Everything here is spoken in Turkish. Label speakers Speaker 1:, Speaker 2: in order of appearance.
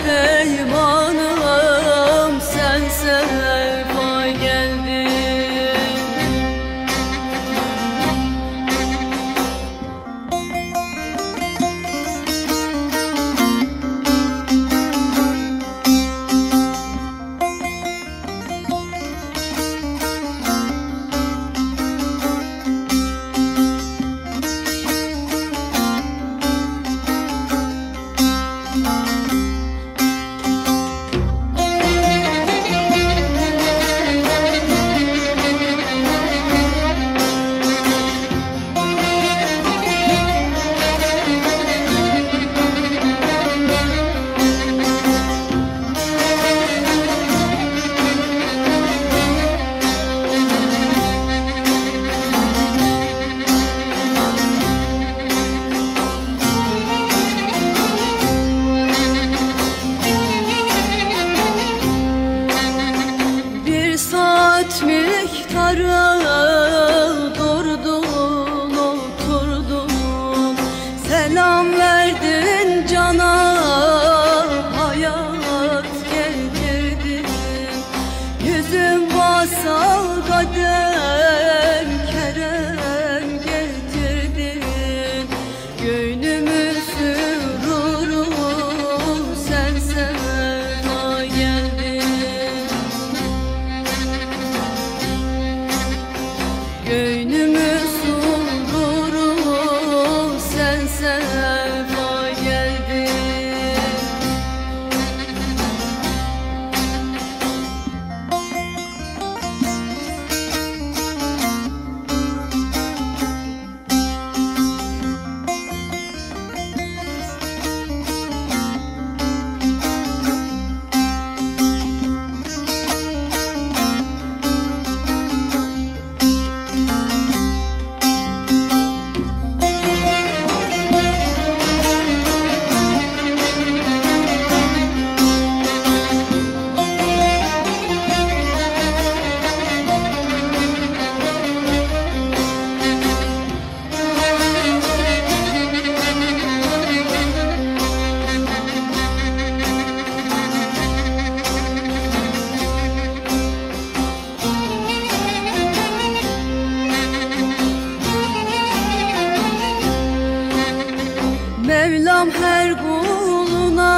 Speaker 1: peyman mektara durdun oturdun. Selam verdin cana hayat getirdin. Yüzüm masal kader Göynümü Mevlam her kuluna